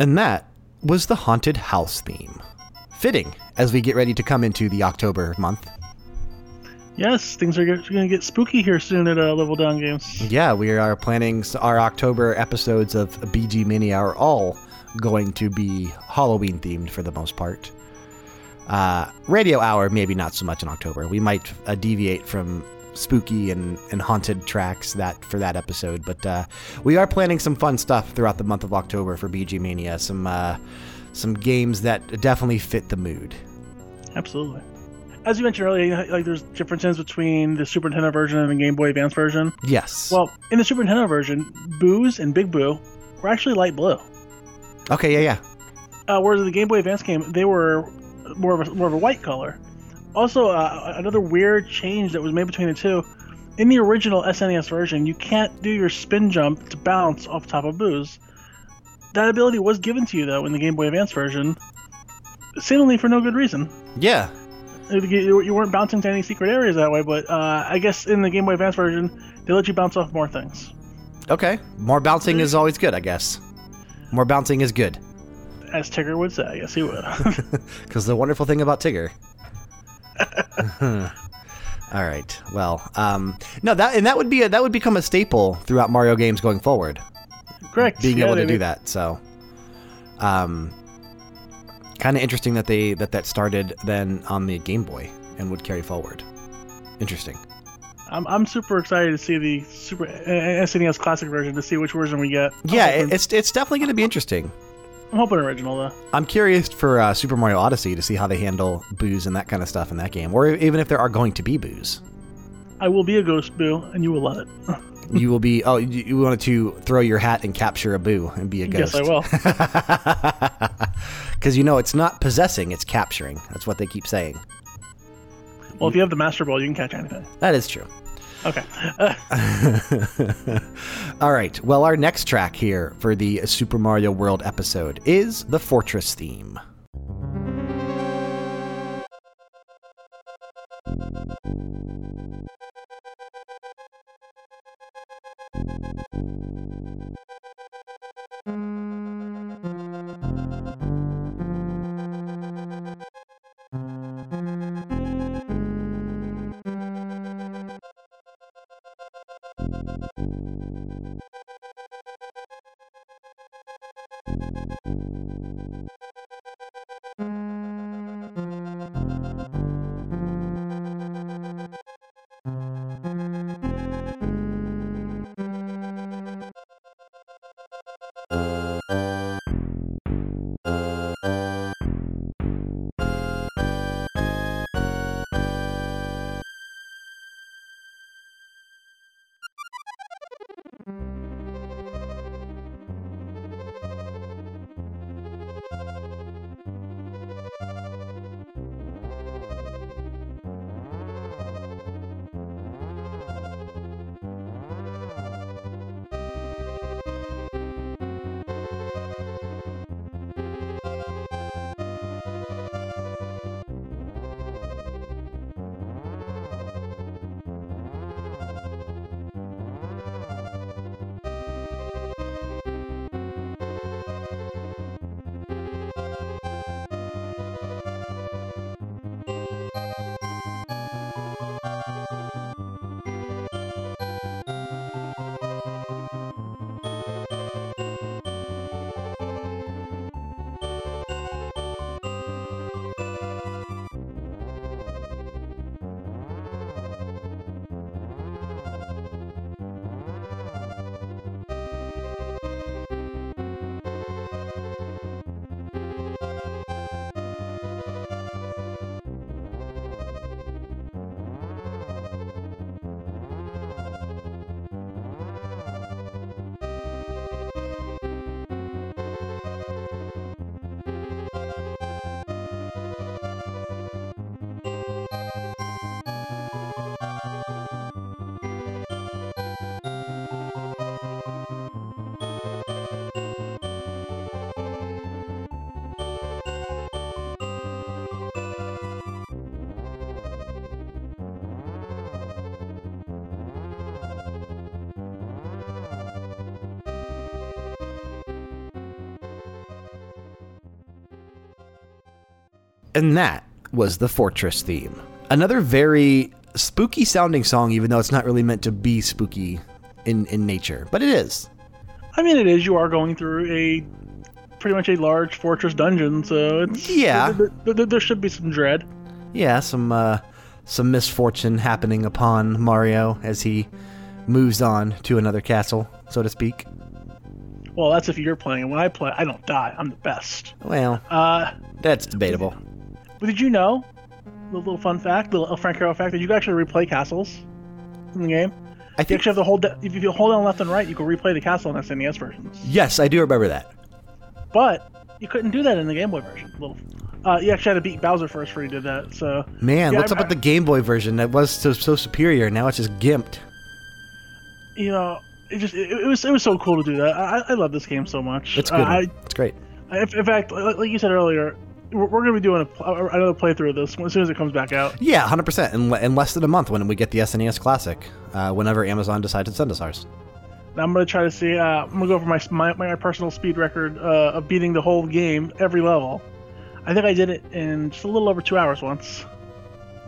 And that was the haunted house theme. Fitting as we get ready to come into the October month. Yes, things are going to get spooky here soon at uh, Level Down Games. Yeah, we are planning our October episodes of BG Mania are all going to be Halloween themed for the most part. Uh, Radio Hour, maybe not so much in October. We might uh, deviate from spooky and, and haunted tracks that for that episode, but uh, we are planning some fun stuff throughout the month of October for BG Mania. Some uh, some games that definitely fit the mood. Absolutely. as you mentioned earlier, like there's differences between the Super Nintendo version and the Game Boy Advance version. Yes. Well, in the Super Nintendo version, Boos and Big Boo were actually light blue. okay, yeah, yeah. Uh, whereas in the Game Boy Advance game, they were more of a, more of a white color. Also, uh, another weird change that was made between the two. In the original SNES version, you can't do your spin jump to bounce off top of Boos. That ability was given to you though in the Game Boy Advance version, seemingly for no good reason. Yeah. You you weren't bouncing to any secret areas that way, but uh, I guess in the Game Boy Advance version, they let you bounce off more things. Okay. More bouncing is always good, I guess. More bouncing is good. As Tigger would say, yes, he would. <laughs> Because the wonderful thing about Tigger. <laughs> All right. Well, um, no, that and that would be a, that would become a staple throughout Mario games going forward. Correct. Being yeah, able to do that. So, um, kind of interesting that they that that started then on the Game Boy and would carry forward. Interesting. I'm, I'm super excited to see the Super uh, SNES Classic version to see which version we get. Yeah, it, it's it's definitely going to be interesting. I'm hoping original though. I'm curious for uh, Super Mario Odyssey to see how they handle Boos and that kind of stuff in that game, or even if there are going to be Boos. I will be a ghost boo, and you will love it. <laughs> you will be. Oh, you, you wanted to throw your hat and capture a boo and be a ghost. Yes, I will. <laughs> Because you know it's not possessing; it's capturing. That's what they keep saying. Well, if you have the Master Ball, you can catch anything. That is true. Okay. <laughs> All right. Well, our next track here for the Super Mario World episode is the Fortress theme. And that was the Fortress theme. Another very spooky sounding song, even though it's not really meant to be spooky in, in nature, but it is. I mean, it is. You are going through a pretty much a large fortress dungeon, so it's Yeah. There, there- there should be some dread. Yeah, some uh, some misfortune happening upon Mario as he moves on to another castle, so to speak. Well, that's if you're playing. When I play, I don't die. I'm the best. Well, Uh, that's debatable. But did you know the little fun fact, the little Francaro fact, that you can actually replay castles in the game. I think You actually have to hold. da- If you hold down left and right, you can replay the castle in SNES versions. yes, I do remember that. But you couldn't do that in the Game Boy version. Little, uh, you actually had to beat Bowser first before you did that. So Man, Yeah, what's I- up with the Game Boy version that was so, so superior? Now it's just gimped. you know, it just it, it was it was so cool to do that. I, I love this game so much. It's good. Uh, I, it's great. in in fact, like you said earlier, we're, going to be doing a, another playthrough of this as soon as it comes back out. Yeah, 100%. In, in less than a month when we get the SNES Classic, uh, whenever Amazon decides to send us ours. I'm going to try to see. Uh, I'm going to go for my, my my personal speed record uh, of beating the whole game every level. I think I did it in just a little over two hours once.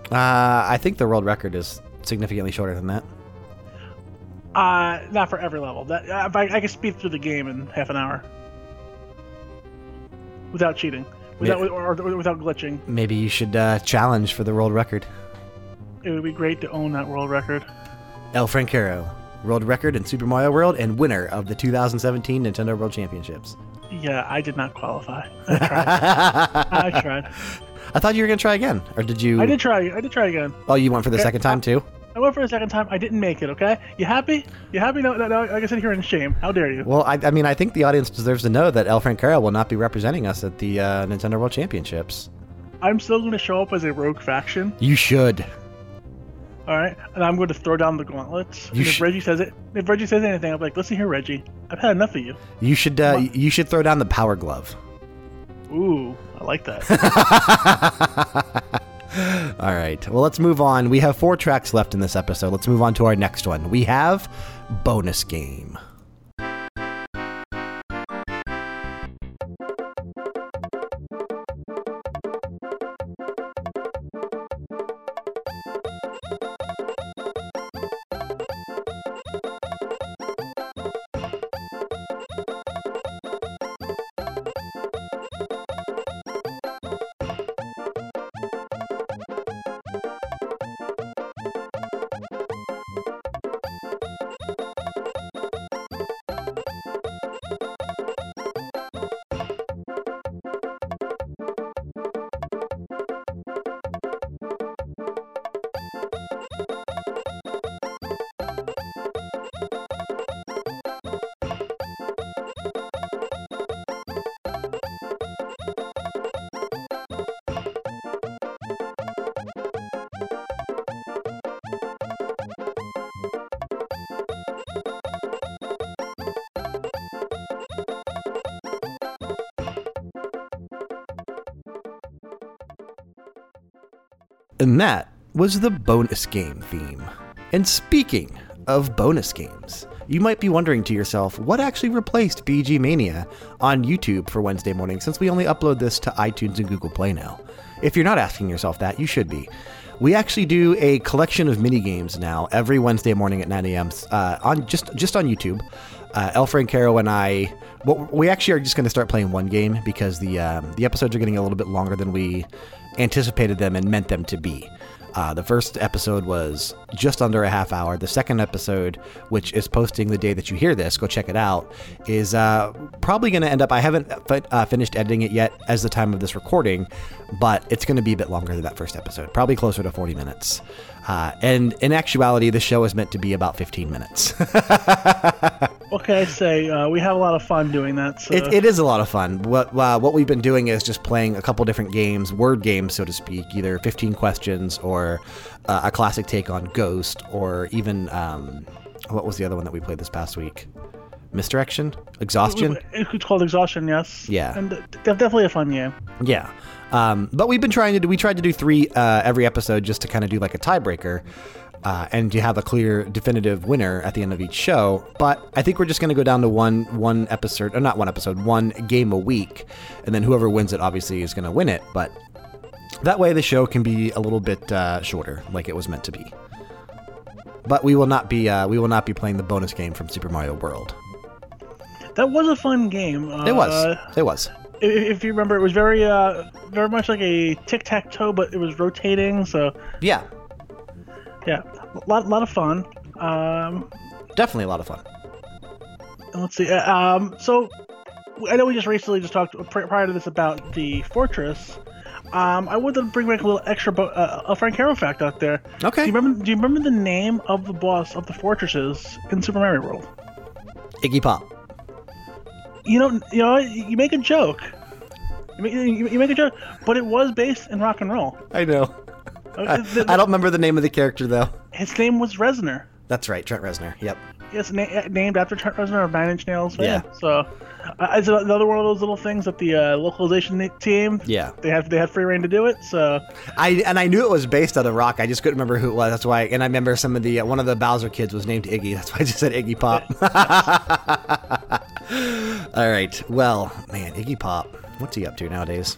Uh, I think the world record is significantly shorter than that. Uh, not for every level. That uh, I, I can speed through the game in half an hour without cheating, without or, or without glitching. Maybe you should uh, challenge for the world record. It would be great to own that world record. El Francaro, world record in Super Mario World and winner of the 2017 Nintendo World Championships. Yeah, I did not qualify. <laughs> I tried. I tried. I thought you were going to try again. Or did you? I did try. I did try again. Oh, you went for the second time too? I went for a second time. I didn't make it. Okay, you happy? You happy? No, no, no. I said, here in shame. How dare you? Well, I, I mean, I think the audience deserves to know that El Francaro will not be representing us at the uh, Nintendo World Championships. I'm still going to show up as a rogue faction. You should. All right, and I'm going to throw down the gauntlets. You and if sh- Reggie says it, if Reggie says anything, I'm like, listen here, Reggie. I've had enough of you. You should. Uh, you should throw down the Power Glove. Ooh, I like that. <laughs> All right. Well, let's move on. We have four tracks left in this episode. Let's move on to our next one. We have bonus game. And that was the bonus game theme. And speaking of bonus games, you might be wondering to yourself what actually replaced BG Mania on YouTube for Wednesday morning since we only upload this to iTunes and Google Play now. If you're not asking yourself that, you should be. We actually do a collection of mini games now every Wednesday morning at 9 a.m. Uh, on just just on YouTube. Uh, El Francaro and I, well, we actually are just going to start playing one game because the um, the episodes are getting a little bit longer than we anticipated them and meant them to be. Uh, the first episode was just under a half hour. The second episode, which is posting the day that you hear this, go check it out, is uh, probably going to end up. I haven't uh, finished editing it yet as the time of this recording, but it's going to be a bit longer than that first episode, probably closer to 40 minutes. Uh, and in actuality, the show is meant to be about 15 minutes. <laughs> what can I say? Uh, we have a lot of fun doing that. So. It, it is a lot of fun. What uh, what we've been doing is just playing a couple different games, word games, so to speak, either 15 questions or uh, a classic take on Ghost, or even um, what was the other one that we played this past week? Misdirection, Exhaustion. It's called Exhaustion, yes. Yeah. And definitely a fun game. Yeah. Um, but we've been trying to do, we tried to do three uh, every episode just to kind of do like a tiebreaker uh, and to have a clear, definitive winner at the end of each show. But I think we're just going to go down to one one episode, or not one episode, one game a week, and then whoever wins it obviously is going to win it. But that way the show can be a little bit uh, shorter, like it was meant to be. But we will not be uh, we will not be playing the bonus game from Super Mario World. That was a fun game. Uh, It was. It was. If, you remember, it was very, uh, very much like a tic tac toe, but it was rotating. So Yeah. yeah, a lot, lot of fun. Um, Definitely a lot of fun. let's see. uh, Um, so I know we just recently just talked prior to this about the fortress. Um, I wanted to bring back a little extra bo- uh, a Francaro fact out there. Okay. Do you remember? Do you remember the name of the boss of the fortresses in Super Mario World? Iggy Pop. You know, you know, you make a joke. You make, you, you make a joke, but it was based in rock and roll. I know. Uh, the- I don't remember the name of the character though. His name was Reznor. That's right, Trent Reznor. Yep. It's na- named after Trent Reznor of Nine Inch Nails. Yeah. So, uh, it's another one of those little things that the uh, localization team Yeah. they had they had free reign to do it. So, I and I knew it was based on a rock. I just couldn't remember who it was. That's why. And I remember some of the uh, one of the Bowser kids was named Iggy. <laughs> That's why I just said Iggy Pop. <laughs> All right. Well, man, Iggy Pop. What's he up to nowadays?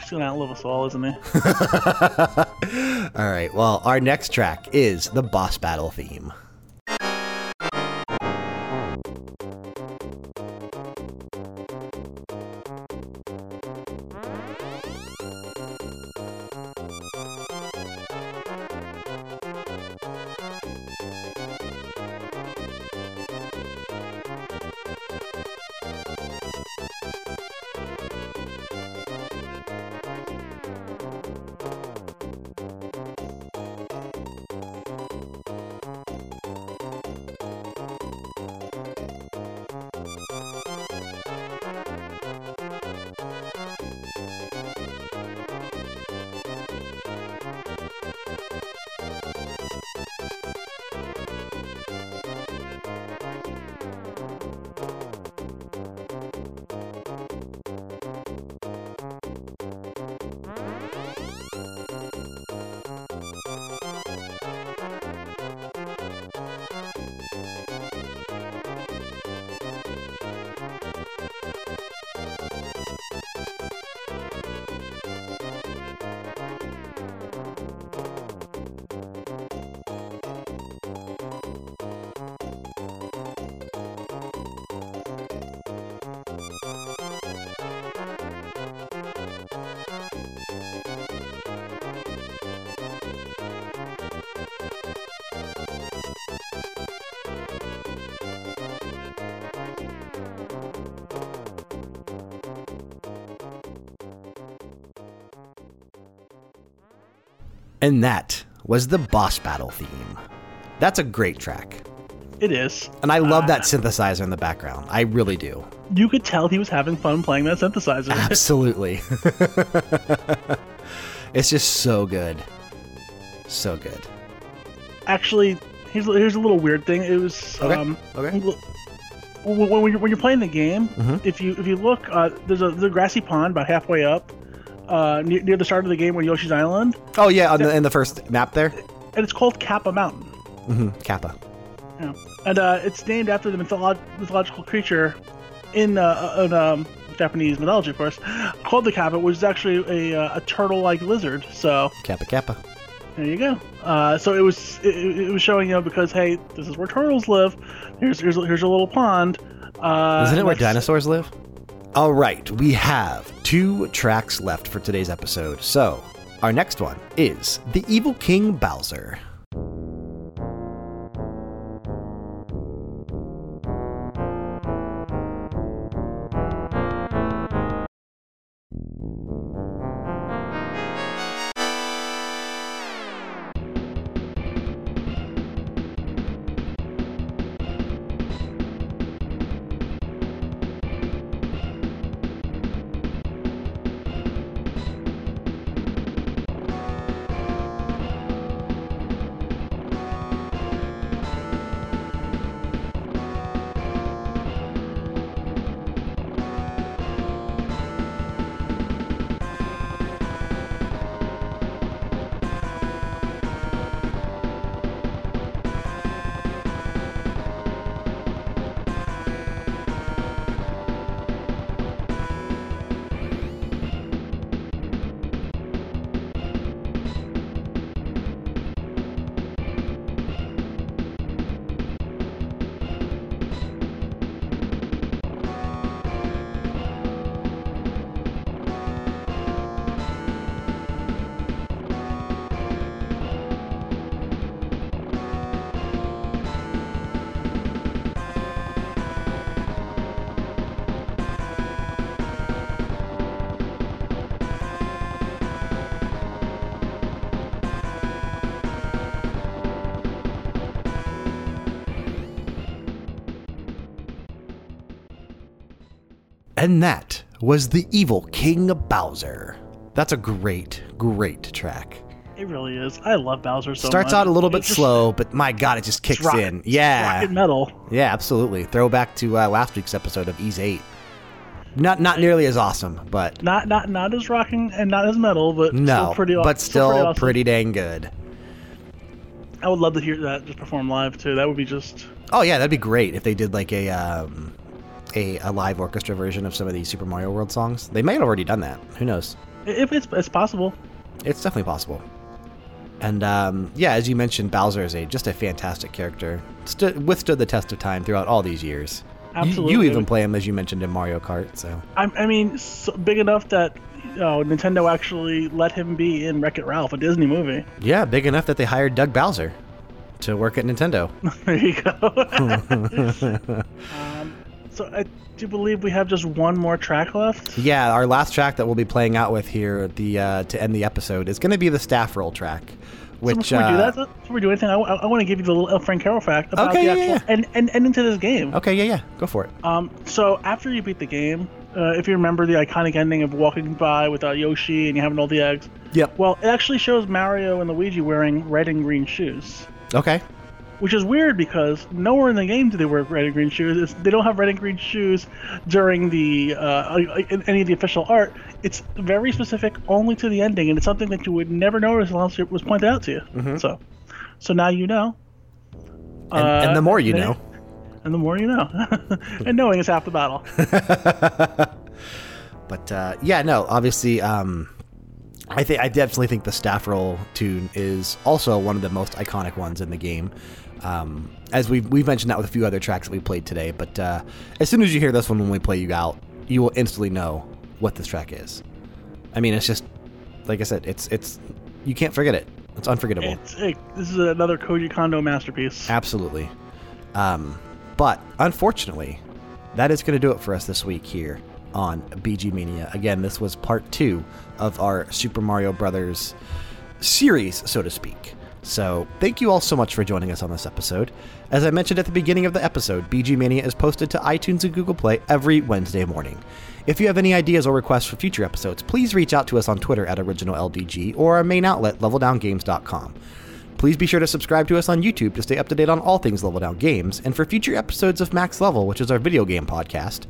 he's gonna outlive us all, isn't he? <laughs> All right. Well, our next track is the boss battle theme. And that was the boss battle theme. That's a great track. It is. And I love Uh, that synthesizer in the background. I really do. You could tell he was having fun playing that synthesizer. <laughs> Absolutely. <laughs> it's just so good. So good. Actually, here's here's a little weird thing. It was Okay, um, okay. When, when you're, when you're playing the game, Mhm. if you if you look, uh, there's a there's a grassy pond about halfway up, uh, near, near the start of the game on Yoshi's Island, Oh yeah, on the, in the first map there. and it's called Kappa Mountain. Mm-hmm. Kappa. Yeah. And uh, it's named after the mytholo- mythological creature in, uh, in um, Japanese mythology, of course, called the Kappa, which is actually a, uh, a turtle-like lizard. So Kappa Kappa. there you go. Uh, so it was it, it was showing you know because hey, this is where turtles live. Here's here's, here's a little pond. Uh, Isn't it where dinosaurs live? All right, we have two tracks left for today's episode. So, our next one is The Evil King Bowser. And that was the evil King Bowser. That's a great, great track. It really is. I love Bowser so Starts much. out a little bit slow, but my god, it just kicks rock- in. Yeah. metal. Yeah, absolutely. Throwback to uh, last week's episode of Ys 8. Not not nearly as awesome, but Not not not as rocking and not as metal, but no, still pretty. but still pretty, awesome. pretty dang good. I would love to hear that just perform live too. That would be just. Oh yeah, that'd be great if they did like a um, a, a live orchestra version of some of these Super Mario World songs. They might have already done that. Who knows? If it's it's possible. It's definitely possible. And um, yeah, as you mentioned, Bowser is a just a fantastic character. Stood, withstood the test of time throughout all these years. You- You, even play him as you mentioned in Mario Kart. So I, I mean, so big enough that know, Nintendo actually let him be in Wreck It Ralph, a Disney movie. yeah, big enough that they hired Doug Bowser to work at Nintendo. <laughs> there you go. <laughs> <laughs> so I do believe we have just one more track left. Yeah, our last track that we'll be playing out with here at the uh, to end the episode is going to be the staff roll track, So which before we do uh, that, before we do anything, I, want to give you the little Francaro fact about Okay, the yeah, actual yeah. and, and and into this game. okay, yeah, yeah, go for it. Um, so after you beat the game, uh, if you remember the iconic ending of walking by without Yoshi and you having all the eggs, Yep. well, it actually shows Mario and Luigi wearing red and green shoes. Okay. Which is weird because nowhere in the game do they wear red and green shoes. It's, they don't have red and green shoes during the uh, in any of the official art. It's very specific only to the ending, and it's something that you would never notice unless it was pointed out to you. So, so now you know. Mm-hmm. And, and the more you and- know. <laughs> and the more you know, <laughs> and knowing is half the battle. <laughs> But uh, yeah, no, obviously, um, I think I definitely think the staff roll tune is also one of the most iconic ones in the game. Um, as we've we've mentioned that with a few other tracks that we played today, but uh, as soon as you hear this one when we play you out, you will instantly know what this track is. I mean, it's just like I said, it's it's you can't forget it. It's unforgettable. It's, it, this is another Koji Kondo masterpiece. Absolutely. Um, but unfortunately, that is going to do it for us this week here on BG Mania. Again, this was part two of our Super Mario Brothers series, so to speak. So, thank you all so much for joining us on this episode. As I mentioned at the beginning of the episode, BG Mania is posted to iTunes and Google Play every Wednesday morning. If you have any ideas or requests for future episodes, please reach out to us on Twitter at OriginalLDG or our main outlet, leveldowngames.com. Please be sure to subscribe to us on YouTube to stay up to date on all things Level Down Games, and for future episodes of Max Level, which is our video game podcast,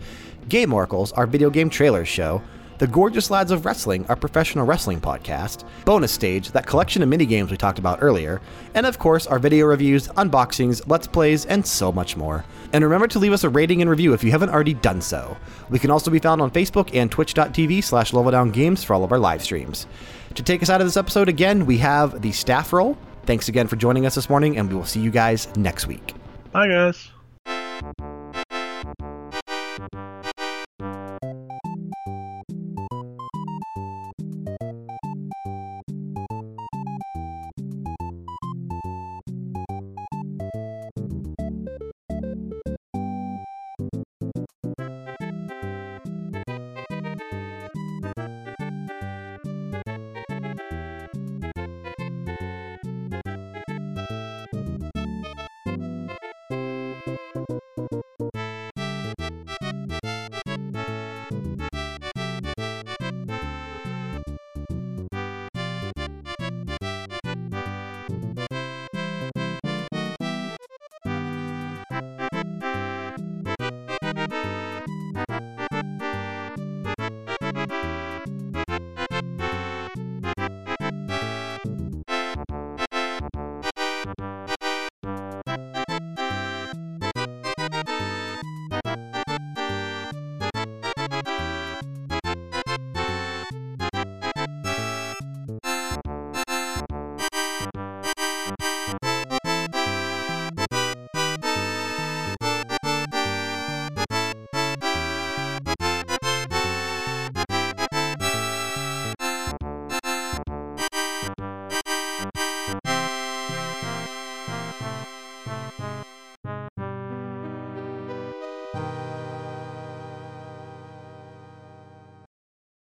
Game Oracles, our video game trailers show, The Gorgeous Lads of Wrestling, our professional wrestling podcast, Bonus Stage, that collection of minigames we talked about earlier, and of course, our video reviews, unboxings, let's plays, and so much more. And remember to leave us a rating and review if you haven't already done so. We can also be found on Facebook and twitch.tv slash leveldowngames for all of our live streams. To take us out of this episode again, we have the staff roll. Thanks again for joining us this morning, and we will see you guys next week. Bye, guys.